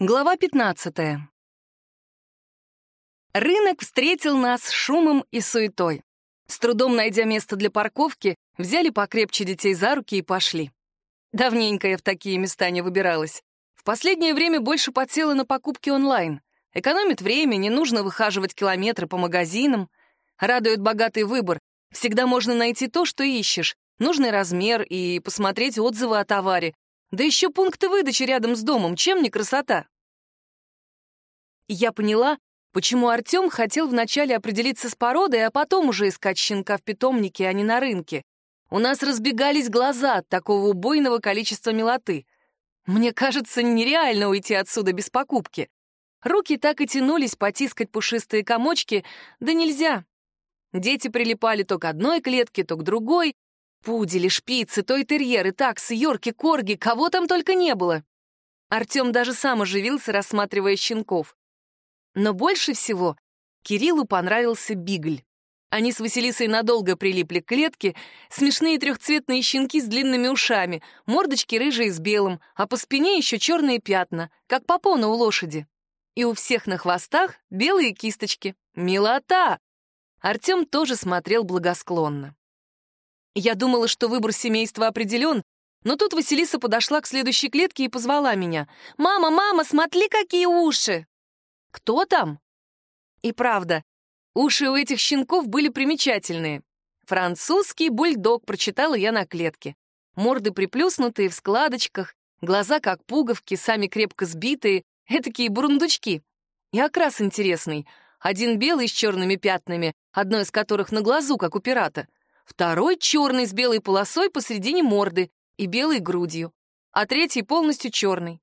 Глава 15. Рынок встретил нас шумом и суетой. С трудом найдя место для парковки, взяли покрепче детей за руки и пошли. Давненько я в такие места не выбиралась. В последнее время больше подсела на покупки онлайн. Экономит время, не нужно выхаживать километры по магазинам. Радует богатый выбор. Всегда можно найти то, что ищешь, нужный размер и посмотреть отзывы о товаре. Да еще пункты выдачи рядом с домом, чем не красота? Я поняла, почему Артем хотел вначале определиться с породой, а потом уже искать щенка в питомнике, а не на рынке. У нас разбегались глаза от такого убойного количества милоты. Мне кажется, нереально уйти отсюда без покупки. Руки так и тянулись потискать пушистые комочки, да нельзя. Дети прилипали то к одной клетке, то к другой. Пудели, шпицы, той терьеры, таксы, йорки, корги, кого там только не было. Артем даже сам оживился, рассматривая щенков. Но больше всего Кириллу понравился бигль. Они с Василисой надолго прилипли к клетке, смешные трехцветные щенки с длинными ушами, мордочки рыжие с белым, а по спине еще черные пятна, как попона у лошади. И у всех на хвостах белые кисточки. Милота! Артем тоже смотрел благосклонно. Я думала, что выбор семейства определен, но тут Василиса подошла к следующей клетке и позвала меня. «Мама, мама, смотри, какие уши!» «Кто там?» И правда, уши у этих щенков были примечательные. «Французский бульдог», прочитала я на клетке. Морды приплюснутые, в складочках, глаза как пуговки, сами крепко сбитые, этакие бурундучки. И окрас интересный. Один белый с черными пятнами, одно из которых на глазу, как у пирата. Второй черный с белой полосой посредине морды и белой грудью. А третий полностью черный.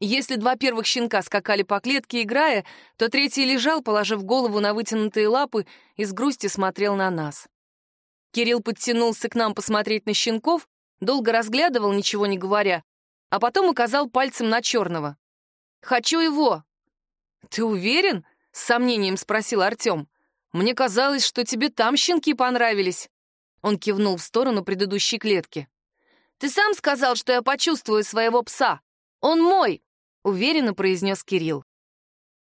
Если два первых щенка скакали по клетке, играя, то третий лежал, положив голову на вытянутые лапы и с грустью смотрел на нас. Кирилл подтянулся к нам посмотреть на щенков, долго разглядывал, ничего не говоря, а потом указал пальцем на черного. «Хочу его!» «Ты уверен?» — с сомнением спросил Артем. «Мне казалось, что тебе там щенки понравились». Он кивнул в сторону предыдущей клетки. «Ты сам сказал, что я почувствую своего пса. Он мой!» — уверенно произнес Кирилл.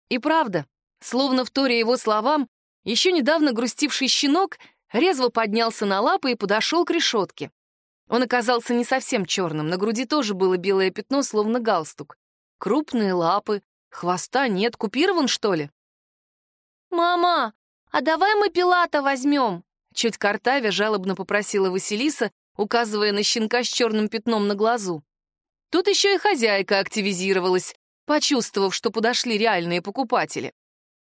И правда, словно в торе его словам, еще недавно грустивший щенок резво поднялся на лапы и подошел к решетке. Он оказался не совсем черным, на груди тоже было белое пятно, словно галстук. Крупные лапы, хвоста нет, купирован, что ли? «Мама, а давай мы пилата возьмем?» Чуть картавя жалобно попросила Василиса, указывая на щенка с черным пятном на глазу. Тут еще и хозяйка активизировалась, почувствовав, что подошли реальные покупатели.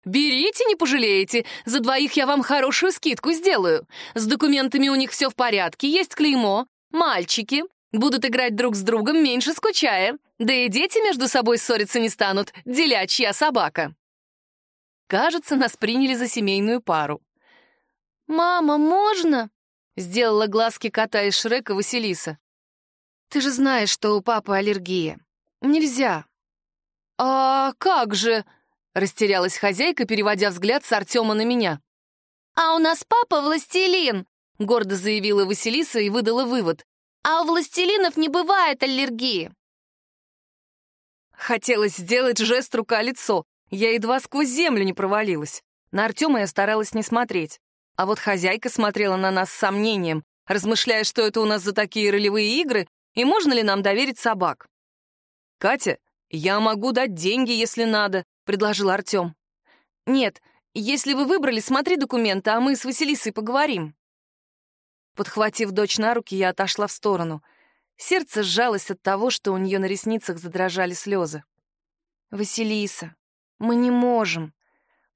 «Берите, не пожалеете, за двоих я вам хорошую скидку сделаю. С документами у них все в порядке, есть клеймо. Мальчики будут играть друг с другом, меньше скучая. Да и дети между собой ссориться не станут, делячья собака». Кажется, нас приняли за семейную пару. «Мама, можно?» — сделала глазки кота из Шрека Василиса. «Ты же знаешь, что у папы аллергия. Нельзя». «А как же?» — растерялась хозяйка, переводя взгляд с Артема на меня. «А у нас папа властелин!» — гордо заявила Василиса и выдала вывод. «А у властелинов не бывает аллергии!» Хотелось сделать жест рука-лицо. Я едва сквозь землю не провалилась. На Артема я старалась не смотреть. А вот хозяйка смотрела на нас с сомнением, размышляя, что это у нас за такие ролевые игры, и можно ли нам доверить собак? «Катя, я могу дать деньги, если надо», — предложил Артем. «Нет, если вы выбрали, смотри документы, а мы с Василисой поговорим». Подхватив дочь на руки, я отошла в сторону. Сердце сжалось от того, что у нее на ресницах задрожали слезы. «Василиса, мы не можем.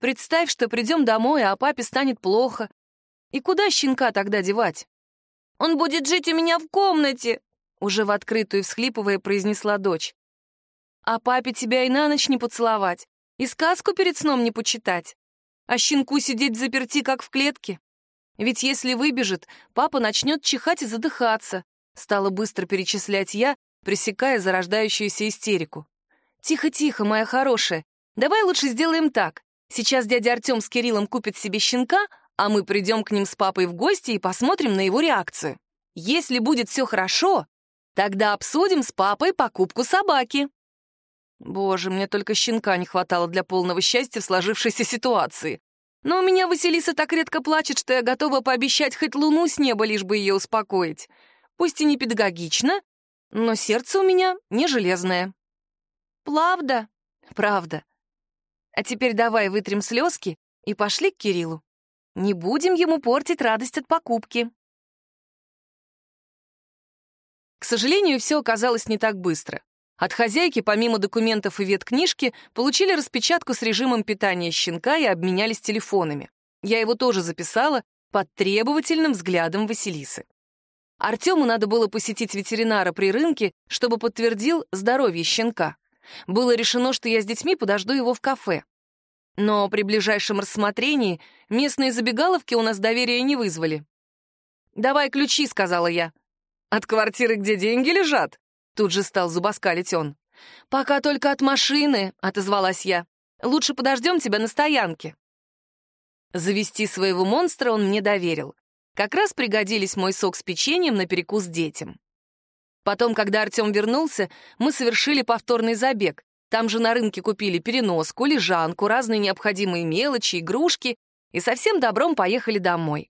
Представь, что придем домой, а папе станет плохо. И куда щенка тогда девать? Он будет жить у меня в комнате, уже в открытую всхлипывая произнесла дочь. А папе тебя и на ночь не поцеловать, и сказку перед сном не почитать, а щенку сидеть заперти, как в клетке. Ведь если выбежит, папа начнет чихать и задыхаться, стала быстро перечислять я, пресекая зарождающуюся истерику. «Тихо-тихо, моя хорошая, давай лучше сделаем так. Сейчас дядя Артем с Кириллом купит себе щенка, а мы придем к ним с папой в гости и посмотрим на его реакцию. Если будет все хорошо, Тогда обсудим с папой покупку собаки». Боже, мне только щенка не хватало для полного счастья в сложившейся ситуации. Но у меня Василиса так редко плачет, что я готова пообещать хоть луну с неба, лишь бы ее успокоить. Пусть и не педагогично, но сердце у меня не железное. Правда? Правда. А теперь давай вытрем слезки и пошли к Кириллу. Не будем ему портить радость от покупки. К сожалению, все оказалось не так быстро. От хозяйки, помимо документов и веткнижки, получили распечатку с режимом питания щенка и обменялись телефонами. Я его тоже записала под требовательным взглядом Василисы. Артему надо было посетить ветеринара при рынке, чтобы подтвердил здоровье щенка. Было решено, что я с детьми подожду его в кафе. Но при ближайшем рассмотрении местные забегаловки у нас доверия не вызвали. «Давай ключи», — сказала я. «От квартиры, где деньги лежат?» Тут же стал зубоскалить он. «Пока только от машины», — отозвалась я. «Лучше подождем тебя на стоянке». Завести своего монстра он мне доверил. Как раз пригодились мой сок с печеньем на перекус детям. Потом, когда Артем вернулся, мы совершили повторный забег. Там же на рынке купили переноску, лежанку, разные необходимые мелочи, игрушки и совсем добром поехали домой.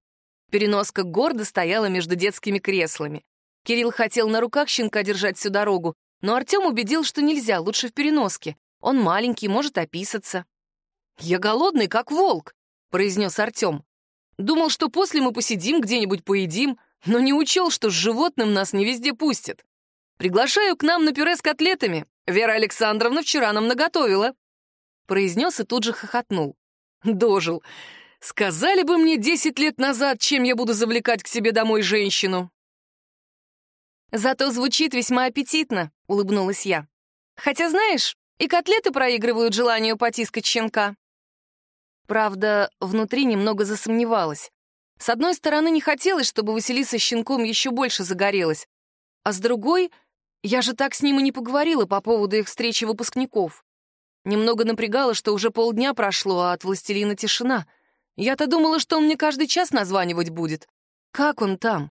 Переноска гордо стояла между детскими креслами. Кирилл хотел на руках щенка держать всю дорогу, но Артем убедил, что нельзя, лучше в переноске. Он маленький, может описаться. «Я голодный, как волк», — произнес Артем. «Думал, что после мы посидим, где-нибудь поедим, но не учел, что с животным нас не везде пустят. Приглашаю к нам на пюре с котлетами. Вера Александровна вчера нам наготовила». Произнес и тут же хохотнул. «Дожил. Сказали бы мне десять лет назад, чем я буду завлекать к себе домой женщину. «Зато звучит весьма аппетитно», — улыбнулась я. «Хотя, знаешь, и котлеты проигрывают желанию потискать щенка». Правда, внутри немного засомневалась. С одной стороны, не хотелось, чтобы Василиса с щенком еще больше загорелась, а с другой, я же так с ним и не поговорила по поводу их встречи выпускников. Немного напрягало, что уже полдня прошло, а от властелина тишина. Я-то думала, что он мне каждый час названивать будет. Как он там?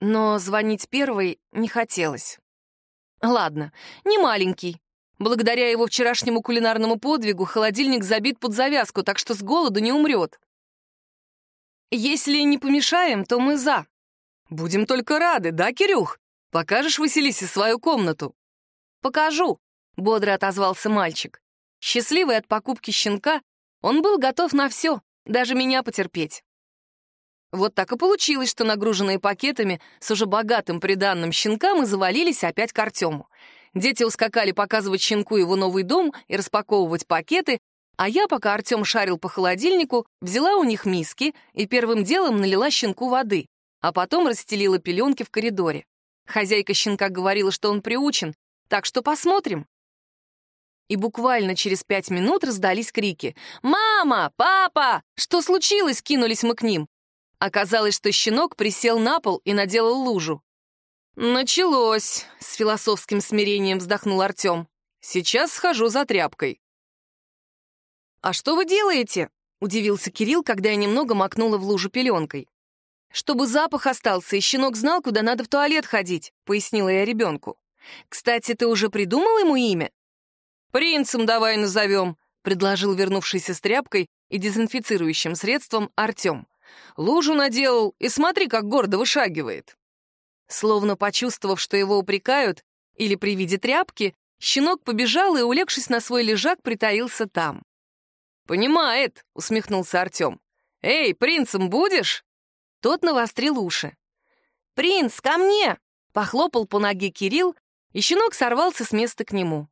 но звонить первой не хотелось. Ладно, не маленький. Благодаря его вчерашнему кулинарному подвигу холодильник забит под завязку, так что с голоду не умрет. Если не помешаем, то мы за. Будем только рады, да, Кирюх? Покажешь Василисе свою комнату? Покажу, бодро отозвался мальчик. Счастливый от покупки щенка, он был готов на все, даже меня потерпеть. Вот так и получилось, что нагруженные пакетами с уже богатым приданным щенкам мы завалились опять к Артему. Дети ускакали показывать щенку его новый дом и распаковывать пакеты, а я, пока Артем шарил по холодильнику, взяла у них миски и первым делом налила щенку воды, а потом расстелила пеленки в коридоре. Хозяйка щенка говорила, что он приучен, так что посмотрим. И буквально через пять минут раздались крики. «Мама! Папа! Что случилось?» — кинулись мы к ним. Оказалось, что щенок присел на пол и наделал лужу. «Началось», — с философским смирением вздохнул Артем. «Сейчас схожу за тряпкой». «А что вы делаете?» — удивился Кирилл, когда я немного макнула в лужу пеленкой. «Чтобы запах остался, и щенок знал, куда надо в туалет ходить», — пояснила я ребенку. «Кстати, ты уже придумал ему имя?» «Принцем давай назовем», — предложил вернувшийся с тряпкой и дезинфицирующим средством Артем. Лужу наделал, и смотри, как гордо вышагивает. Словно почувствовав, что его упрекают, или при виде тряпки, щенок побежал и, улегшись на свой лежак, притаился там. «Понимает», — усмехнулся Артем. «Эй, принцем будешь?» Тот навострил уши. «Принц, ко мне!» — похлопал по ноге Кирилл, и щенок сорвался с места к нему.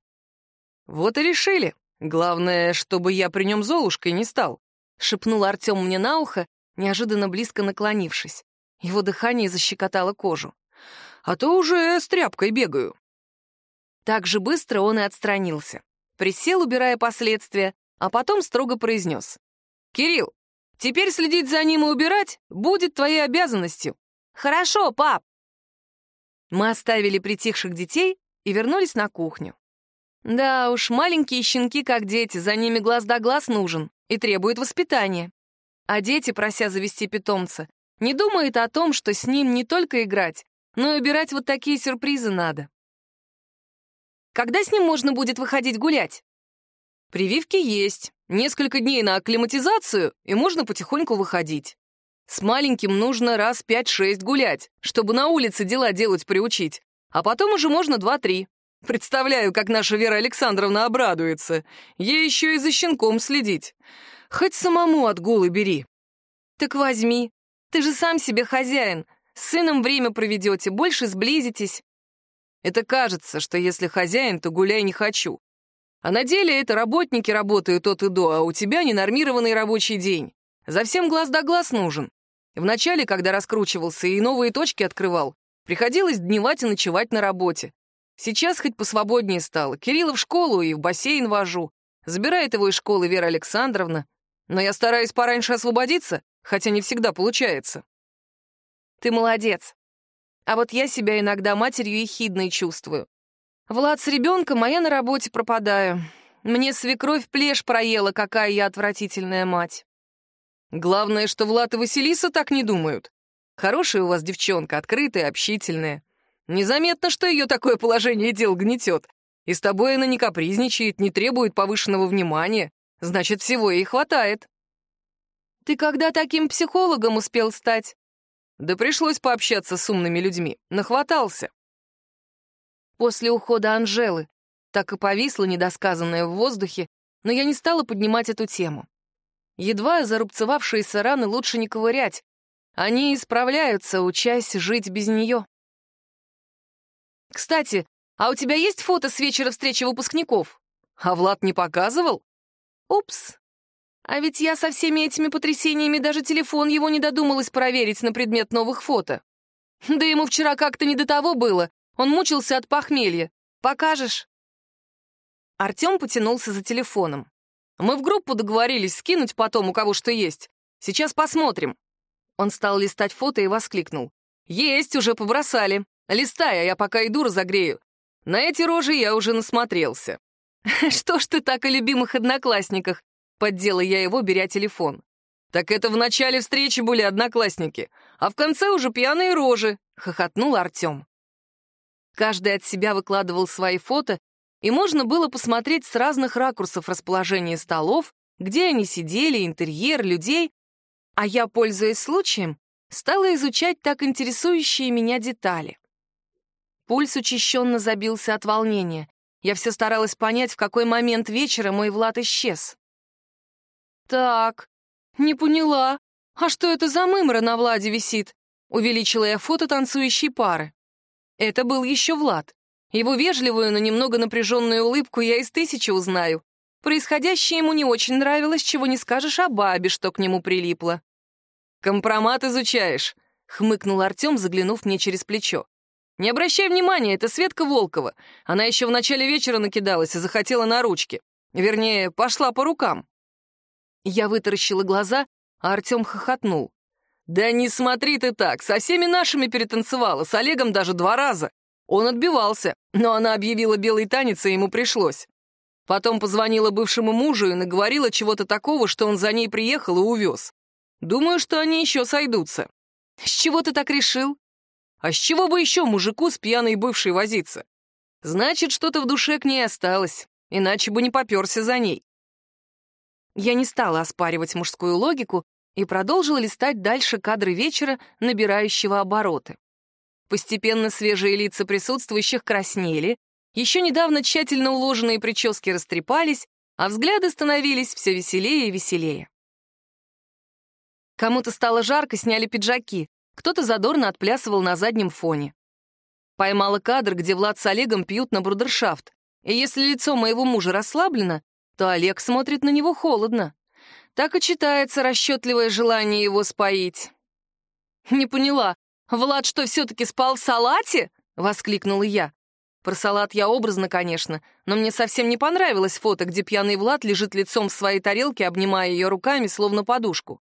«Вот и решили. Главное, чтобы я при нем Золушкой не стал», — шепнул Артем мне на ухо неожиданно близко наклонившись. Его дыхание защекотало кожу. «А то уже с тряпкой бегаю». Так же быстро он и отстранился. Присел, убирая последствия, а потом строго произнес. «Кирилл, теперь следить за ним и убирать будет твоей обязанностью». «Хорошо, пап». Мы оставили притихших детей и вернулись на кухню. Да уж, маленькие щенки как дети, за ними глаз да глаз нужен и требует воспитания. А дети, прося завести питомца, не думают о том, что с ним не только играть, но и убирать вот такие сюрпризы надо. Когда с ним можно будет выходить гулять? Прививки есть. Несколько дней на акклиматизацию, и можно потихоньку выходить. С маленьким нужно раз пять-шесть гулять, чтобы на улице дела делать приучить. А потом уже можно два-три. Представляю, как наша Вера Александровна обрадуется. Ей еще и за щенком следить. Хоть самому отгулы бери. Так возьми. Ты же сам себе хозяин. С сыном время проведете, больше сблизитесь. Это кажется, что если хозяин, то гуляй не хочу. А на деле это работники работают от и до, а у тебя ненормированный рабочий день. За всем глаз да глаз нужен. Вначале, когда раскручивался и новые точки открывал, приходилось дневать и ночевать на работе. Сейчас хоть посвободнее стало. Кирилла в школу и в бассейн вожу. Забирает его из школы Вера Александровна. Но я стараюсь пораньше освободиться, хотя не всегда получается. Ты молодец. А вот я себя иногда матерью ехидной чувствую. Влад с ребенком, а я на работе пропадаю. Мне свекровь плешь проела, какая я отвратительная мать. Главное, что Влад и Василиса так не думают. Хорошая у вас девчонка, открытая, общительная. Незаметно, что ее такое положение дел гнетет. И с тобой она не капризничает, не требует повышенного внимания. Значит, всего ей хватает. Ты когда таким психологом успел стать? Да пришлось пообщаться с умными людьми. Нахватался. После ухода Анжелы так и повисло недосказанное в воздухе, но я не стала поднимать эту тему. Едва зарубцевавшиеся раны лучше не ковырять. Они исправляются, учась жить без нее. Кстати, а у тебя есть фото с вечера встречи выпускников? А Влад не показывал? Упс. А ведь я со всеми этими потрясениями даже телефон его не додумалась проверить на предмет новых фото. Да ему вчера как-то не до того было. Он мучился от похмелья. Покажешь? Артем потянулся за телефоном. Мы в группу договорились скинуть потом, у кого что есть. Сейчас посмотрим. Он стал листать фото и воскликнул. «Есть, уже побросали. Листай, а я пока иду разогрею. На эти рожи я уже насмотрелся. Что ж ты так о любимых одноклассниках? Поддела я его, беря телефон. Так это в начале встречи были одноклассники, а в конце уже пьяные рожи, хохотнул Артем. Каждый от себя выкладывал свои фото, и можно было посмотреть с разных ракурсов расположение столов, где они сидели, интерьер, людей, а я, пользуясь случаем, стала изучать так интересующие меня детали. Пульс учащенно забился от волнения. Я все старалась понять, в какой момент вечера мой Влад исчез. «Так, не поняла. А что это за мымра на Владе висит?» Увеличила я фото танцующей пары. Это был еще Влад. Его вежливую, но немного напряженную улыбку я из тысячи узнаю. Происходящее ему не очень нравилось, чего не скажешь о бабе, что к нему прилипло. «Компромат изучаешь», — хмыкнул Артем, заглянув мне через плечо. Не обращай внимания, это Светка Волкова. Она еще в начале вечера накидалась и захотела на ручки. Вернее, пошла по рукам. Я вытаращила глаза, а Артем хохотнул. «Да не смотри ты так, со всеми нашими перетанцевала, с Олегом даже два раза. Он отбивался, но она объявила белый танец, и ему пришлось. Потом позвонила бывшему мужу и наговорила чего-то такого, что он за ней приехал и увез. Думаю, что они еще сойдутся. С чего ты так решил? А с чего бы еще мужику с пьяной бывшей возиться? Значит, что-то в душе к ней осталось, иначе бы не поперся за ней. Я не стала оспаривать мужскую логику и продолжила листать дальше кадры вечера, набирающего обороты. Постепенно свежие лица присутствующих краснели, еще недавно тщательно уложенные прически растрепались, а взгляды становились все веселее и веселее. Кому-то стало жарко, сняли пиджаки, кто-то задорно отплясывал на заднем фоне. Поймала кадр, где Влад с Олегом пьют на брудершафт. И если лицо моего мужа расслаблено, то Олег смотрит на него холодно. Так и читается расчетливое желание его споить. «Не поняла, Влад что, все-таки спал в салате?» — воскликнула я. Про салат я образно, конечно, но мне совсем не понравилось фото, где пьяный Влад лежит лицом в своей тарелке, обнимая ее руками, словно подушку.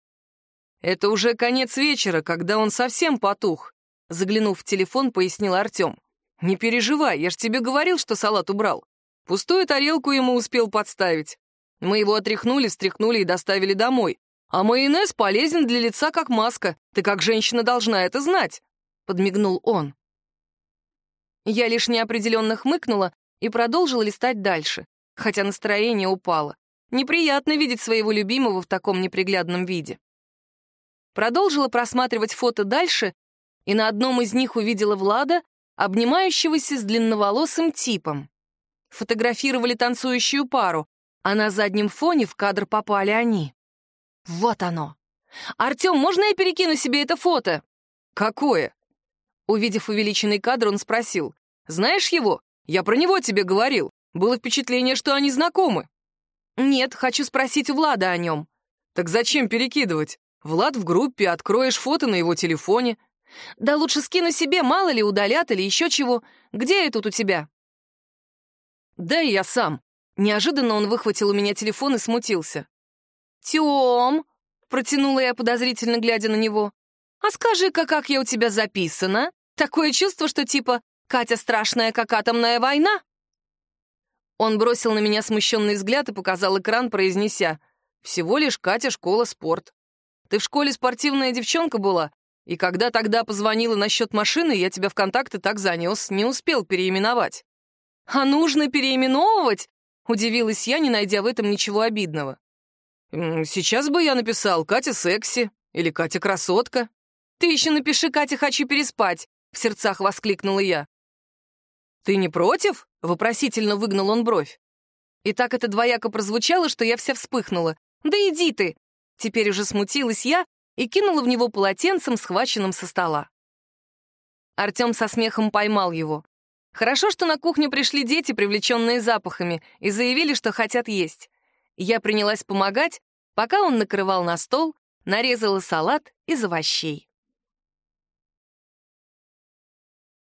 «Это уже конец вечера, когда он совсем потух», — заглянув в телефон, пояснил Артем. «Не переживай, я ж тебе говорил, что салат убрал. Пустую тарелку ему успел подставить. Мы его отряхнули, встряхнули и доставили домой. А майонез полезен для лица как маска. Ты как женщина должна это знать», — подмигнул он. Я лишь неопределенно хмыкнула, и продолжила листать дальше, хотя настроение упало. Неприятно видеть своего любимого в таком неприглядном виде. Продолжила просматривать фото дальше, и на одном из них увидела Влада, обнимающегося с длинноволосым типом. Фотографировали танцующую пару, а на заднем фоне в кадр попали они. Вот оно. «Артем, можно я перекину себе это фото?» «Какое?» Увидев увеличенный кадр, он спросил. «Знаешь его? Я про него тебе говорил. Было впечатление, что они знакомы». «Нет, хочу спросить у Влада о нем». «Так зачем перекидывать? Влад в группе, откроешь фото на его телефоне». «Да лучше скину себе, мало ли удалят или еще чего. Где я тут у тебя?» «Да я сам». Неожиданно он выхватил у меня телефон и смутился. «Тём!» — протянула я, подозрительно глядя на него. «А скажи-ка, как я у тебя записана? Такое чувство, что типа «Катя страшная, как атомная война». Он бросил на меня смущенный взгляд и показал экран, произнеся «Всего лишь Катя, школа, спорт. Ты в школе спортивная девчонка была, и когда тогда позвонила насчет машины, я тебя в контакты так занес, не успел переименовать». «А нужно переименовывать?» — удивилась я, не найдя в этом ничего обидного. «Сейчас бы я написал Катя секси или Катя красотка». «Ты еще напиши Катя хочу переспать», — в сердцах воскликнула я. «Ты не против?» — вопросительно выгнал он бровь. И так это двояко прозвучало, что я вся вспыхнула. «Да иди ты!» Теперь уже смутилась я и кинула в него полотенцем, схваченным со стола. Артем со смехом поймал его. Хорошо, что на кухню пришли дети, привлеченные запахами, и заявили, что хотят есть. Я принялась помогать, пока он накрывал на стол, нарезала салат из овощей.